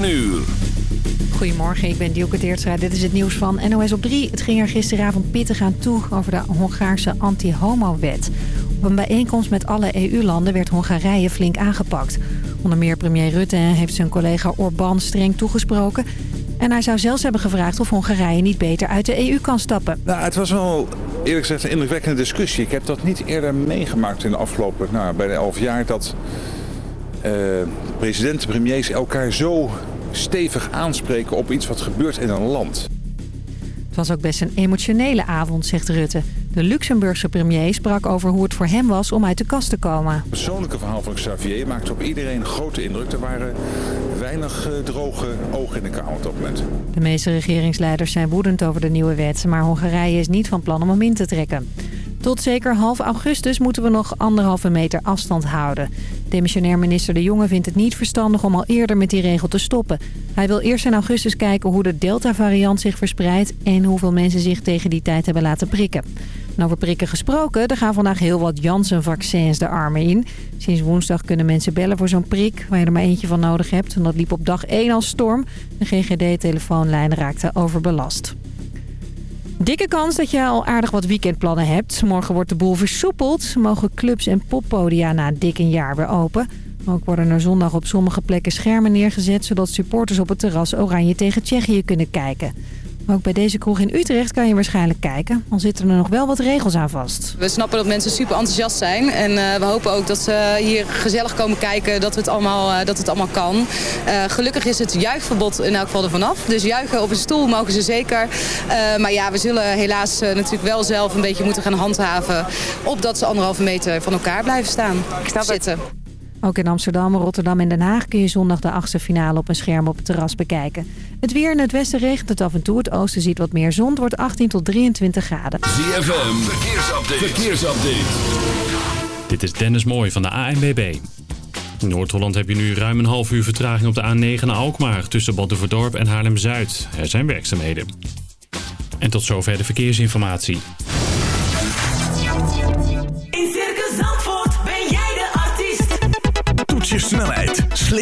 7 uur. Goedemorgen, ik ben Dielke Teertstra. Dit is het nieuws van NOS op 3. Het ging er gisteravond pittig aan toe over de Hongaarse anti-homo-wet. Op een bijeenkomst met alle EU-landen werd Hongarije flink aangepakt. Onder meer premier Rutte heeft zijn collega Orbán streng toegesproken... En hij zou zelfs hebben gevraagd of Hongarije niet beter uit de EU kan stappen. Nou, het was wel eerlijk gezegd een indrukwekkende discussie. Ik heb dat niet eerder meegemaakt in de afgelopen, nou, bijna elf jaar. Dat uh, presidenten, premiers elkaar zo stevig aanspreken op iets wat gebeurt in een land. Het was ook best een emotionele avond, zegt Rutte. De Luxemburgse premier sprak over hoe het voor hem was om uit de kast te komen. Het persoonlijke verhaal van Xavier maakte op iedereen grote indruk. Er waren weinig eh, droge ogen in de Kamer op dat moment. De meeste regeringsleiders zijn woedend over de nieuwe wet... maar Hongarije is niet van plan om hem in te trekken. Tot zeker half augustus moeten we nog anderhalve meter afstand houden. Demissionair minister De Jonge vindt het niet verstandig om al eerder met die regel te stoppen. Hij wil eerst in augustus kijken hoe de Delta-variant zich verspreidt... en hoeveel mensen zich tegen die tijd hebben laten prikken. En over prikken gesproken, er gaan vandaag heel wat Janssen-vaccins de armen in. Sinds woensdag kunnen mensen bellen voor zo'n prik, waar je er maar eentje van nodig hebt. En dat liep op dag 1 als storm. De GGD-telefoonlijn raakte overbelast. Dikke kans dat je al aardig wat weekendplannen hebt. Morgen wordt de boel versoepeld. Mogen clubs en poppodia na dik een jaar weer open. Ook worden er zondag op sommige plekken schermen neergezet... zodat supporters op het terras Oranje tegen Tsjechië kunnen kijken. Ook bij deze kroeg in Utrecht kan je waarschijnlijk kijken. Al zitten er nog wel wat regels aan vast. We snappen dat mensen super enthousiast zijn. En uh, we hopen ook dat ze hier gezellig komen kijken. Dat het allemaal, uh, dat het allemaal kan. Uh, gelukkig is het juichverbod in elk geval er vanaf. Dus juichen op een stoel mogen ze zeker. maar ja, we zullen helaas natuurlijk wel zelf een beetje moeten gaan handhaven. Opdat ze anderhalve meter van elkaar blijven staan. Ik snap zitten. Ook in Amsterdam, Rotterdam en Den Haag kun je zondag de achtste finale op een scherm op het terras bekijken. Het weer in het westen regent het af en toe. Het oosten ziet wat meer zon. Het wordt 18 tot 23 graden. ZFM, verkeersupdate. verkeersupdate. Dit is Dennis Mooij van de ANBB. In Noord-Holland heb je nu ruim een half uur vertraging op de A9 naar Alkmaar... tussen Baddenverdorp en Haarlem-Zuid. Er zijn werkzaamheden. En tot zover de verkeersinformatie.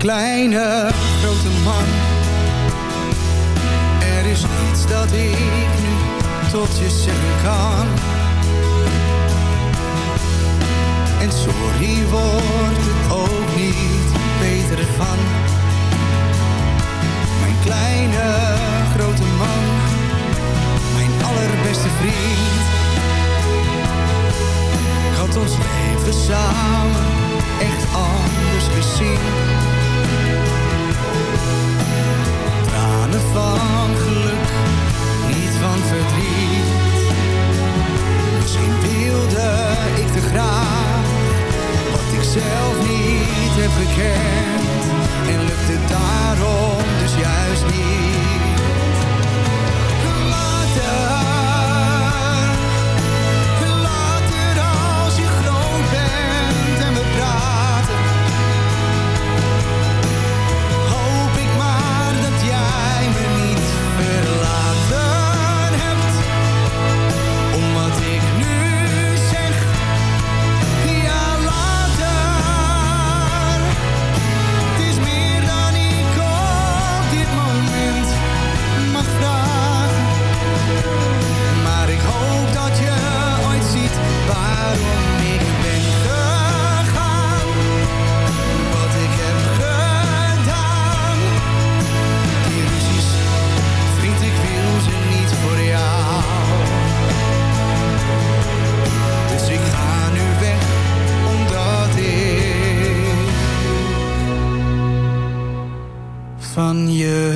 Kleine, grote man. Er is niets dat ik nu tot je zeggen kan. En sorry wordt het ook niet beter van. Mijn kleine, grote man, mijn allerbeste vriend. Had ons leven samen echt anders gezien. Tranen van geluk, niet van verdriet. Misschien wilde ik te graag wat ik zelf niet heb gekend. En lukte daarom dus juist niet. van je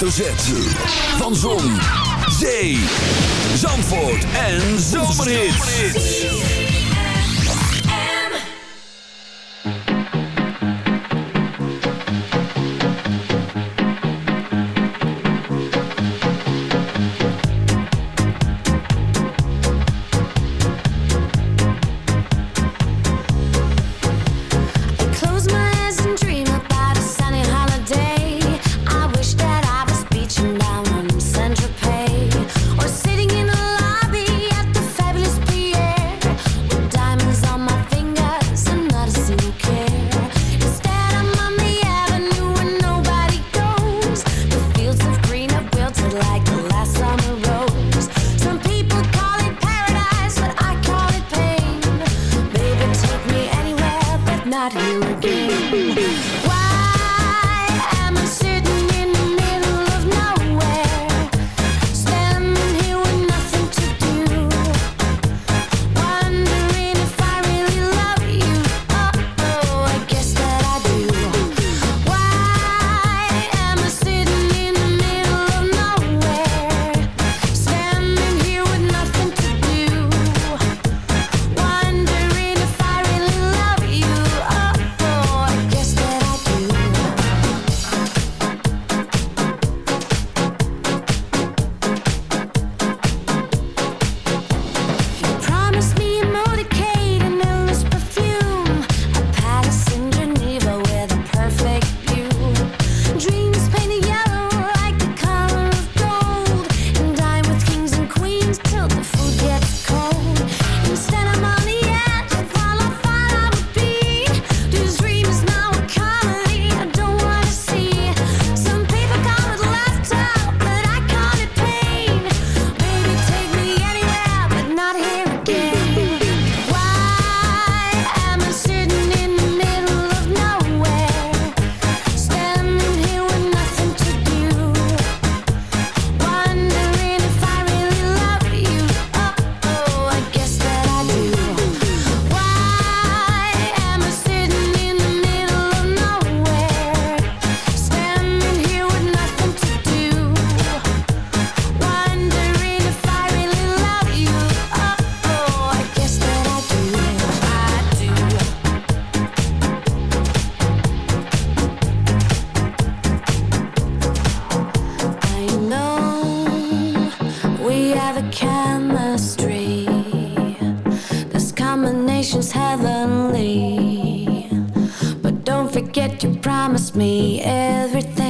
hoofdletter Z not here again. chemistry. This combination's heavenly. But don't forget you promised me everything.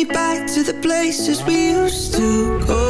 me back to the places we used to go.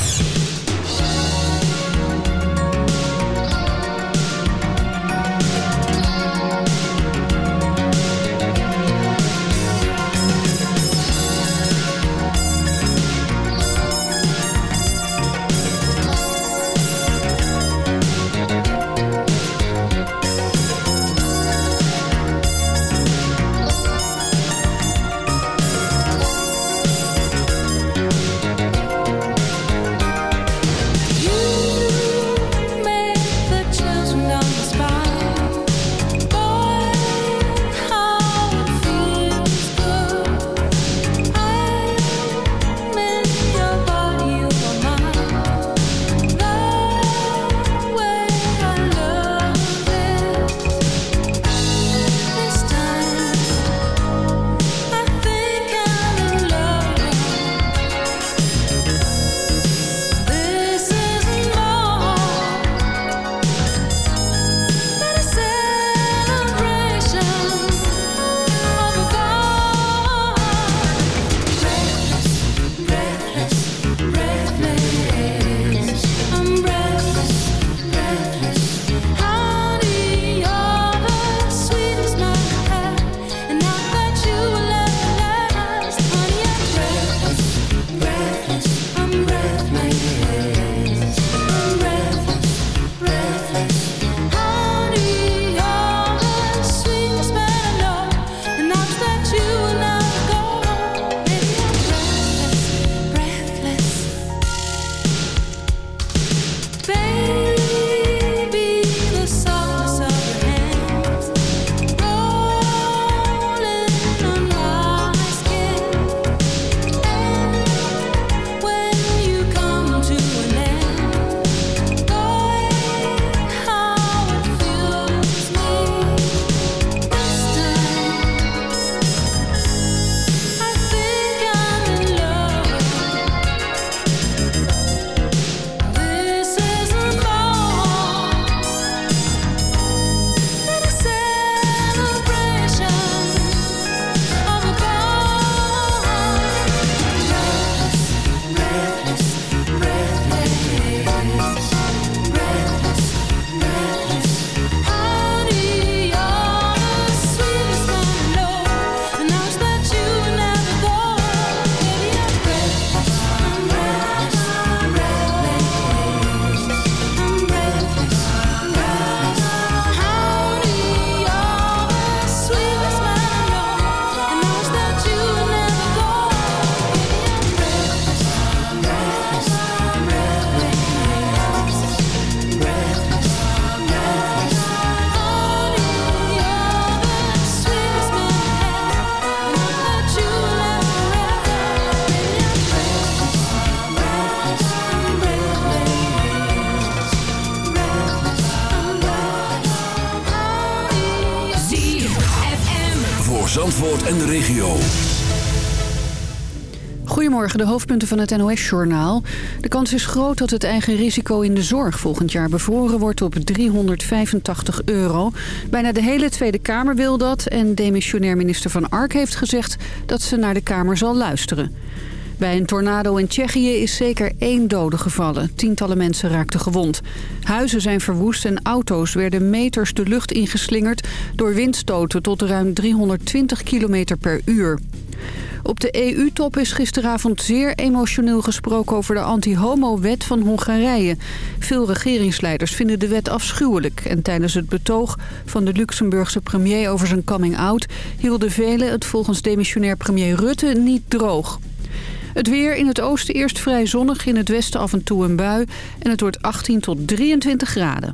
De hoofdpunten van het NOS-journaal. De kans is groot dat het eigen risico in de zorg volgend jaar bevroren wordt op 385 euro. Bijna de hele Tweede Kamer wil dat en demissionair minister Van Ark heeft gezegd dat ze naar de Kamer zal luisteren. Bij een tornado in Tsjechië is zeker één dode gevallen. Tientallen mensen raakten gewond. Huizen zijn verwoest en auto's werden meters de lucht ingeslingerd... door windstoten tot ruim 320 km per uur. Op de EU-top is gisteravond zeer emotioneel gesproken over de anti-homo-wet van Hongarije. Veel regeringsleiders vinden de wet afschuwelijk. En tijdens het betoog van de Luxemburgse premier over zijn coming-out... hielden velen het volgens demissionair premier Rutte niet droog. Het weer in het oosten eerst vrij zonnig, in het westen af en toe een bui. En het wordt 18 tot 23 graden.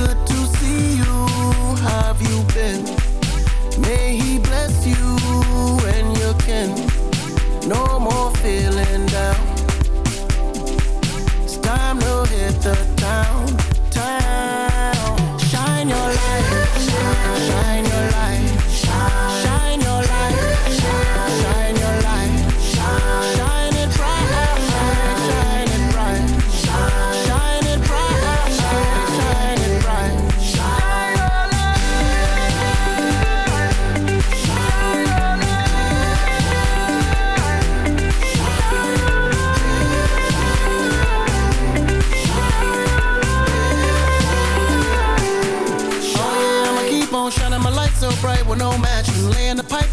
Good to see you, have you been? May he bless you and your kin. No more feeling down. It's time to hit the town, town. Shine your light, shine, shine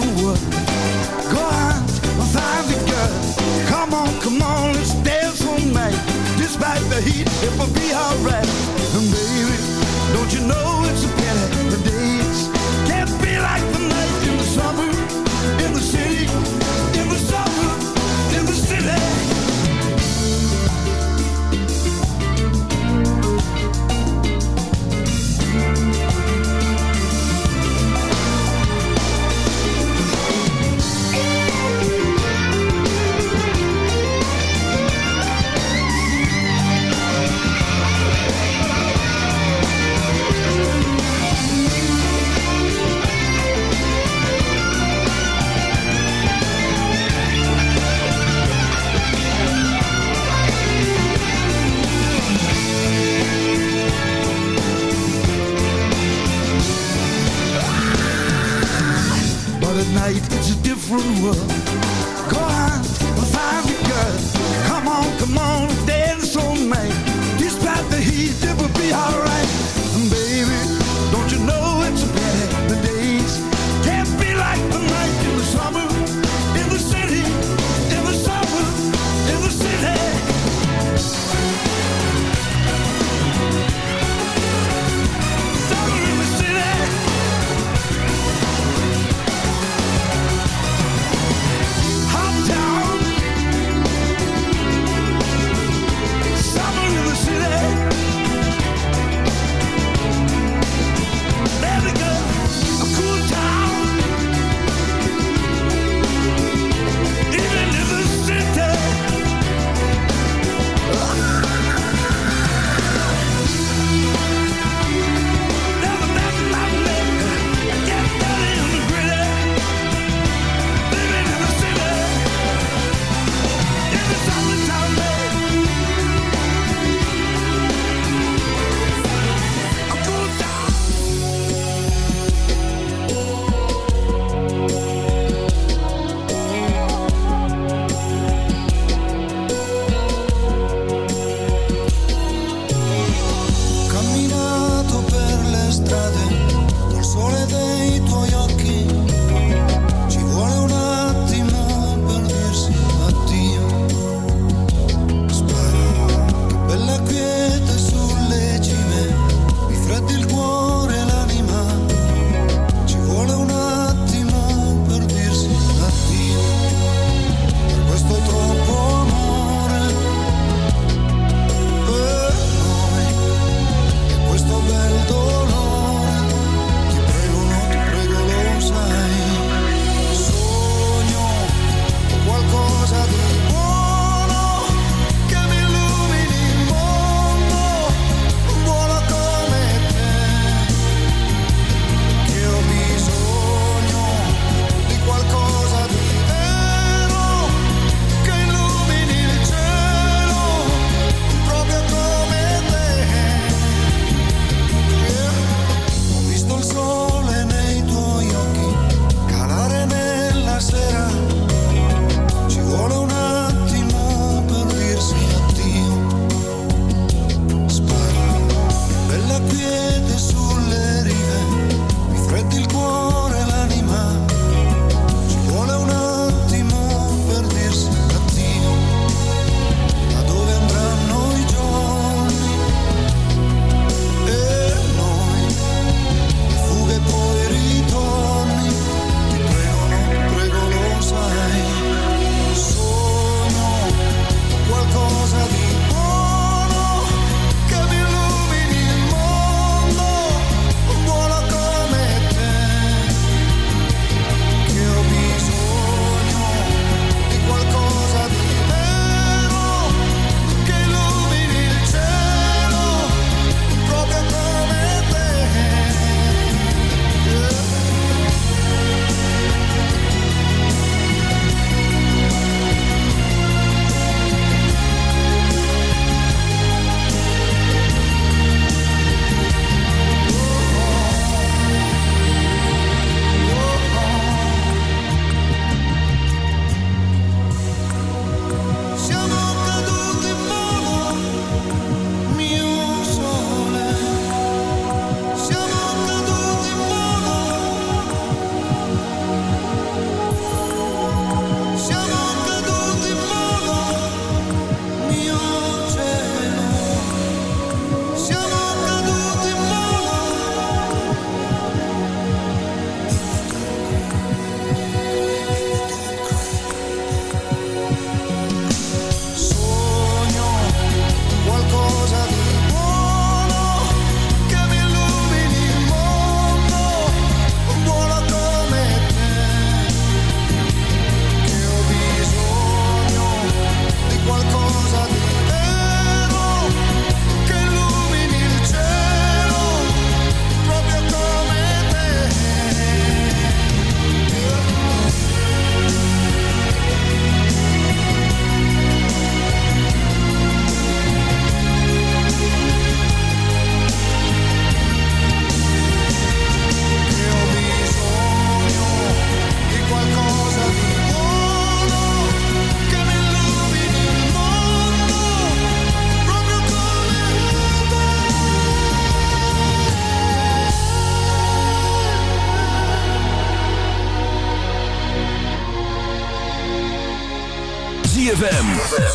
through. Go on, and find the girl. Come on, come on, let's dance all night. Despite the heat, it will be alright. And baby, don't you know? rule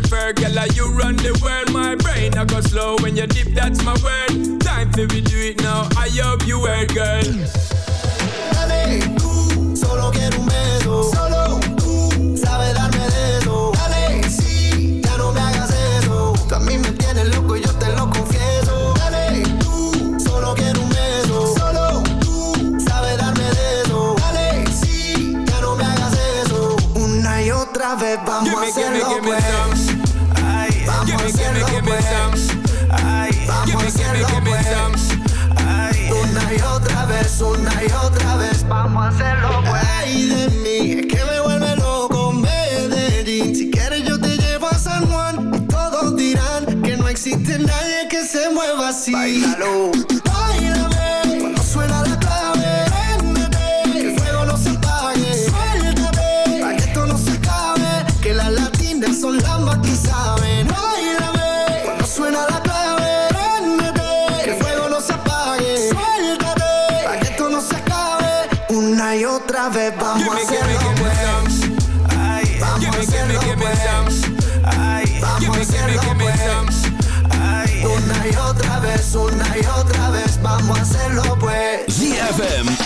prefer, girl, you run the world. My brain I go slow when you dip, that's my word. Time for we do it now. I hope you heard, girl. Honey. Ay de mi, es que me vuelve loco, Medellín. Si quieres, yo te llevo a San Juan y todos dirán que no existe nadie que se mueva así. Bailalo.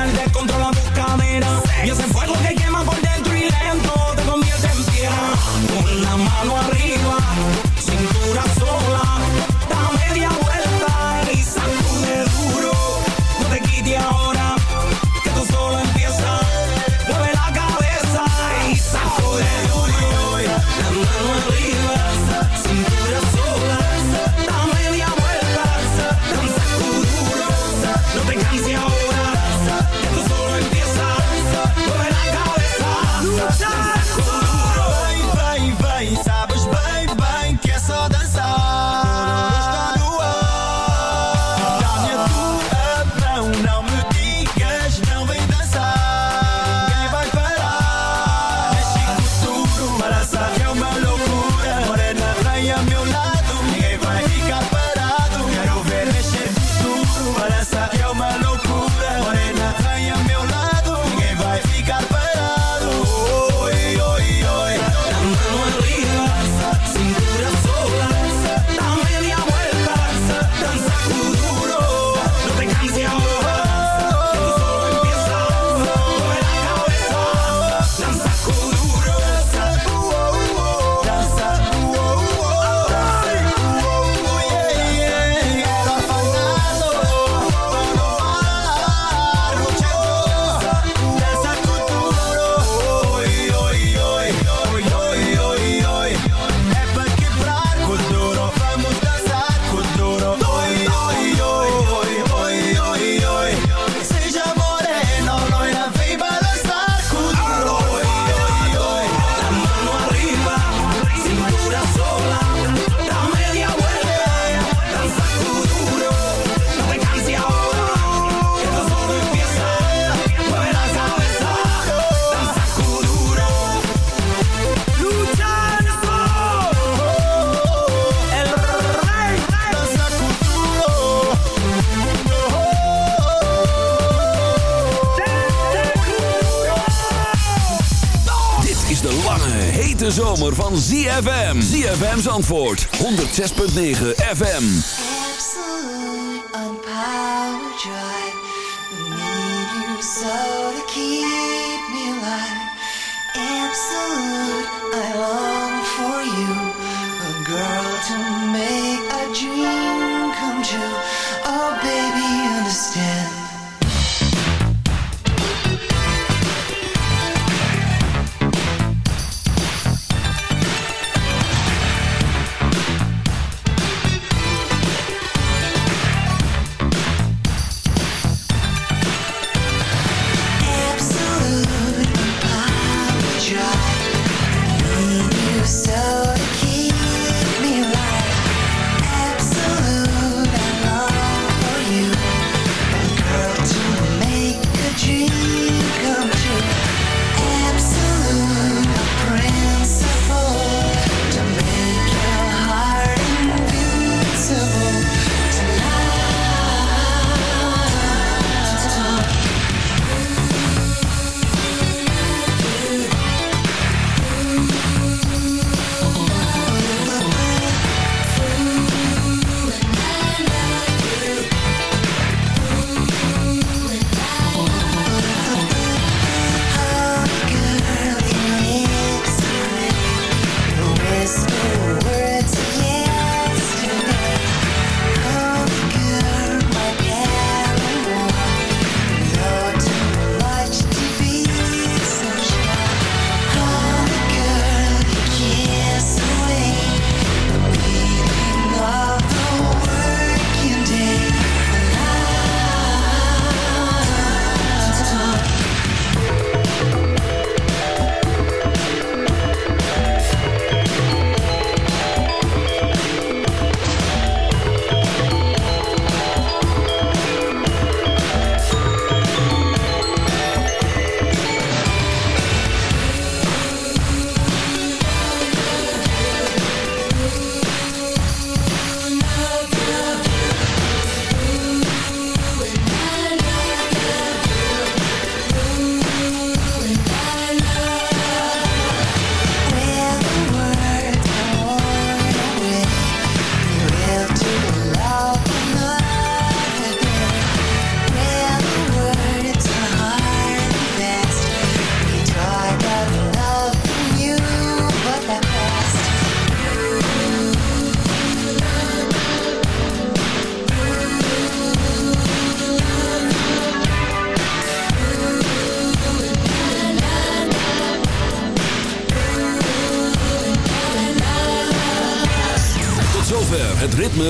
al controlando a tus caderas. Y ese fuego que van ZFM. ZFM's antwoord. 106.9 FM. Absolute power drive. We need you so to keep me alive. Absolute, I long for you. A girl to make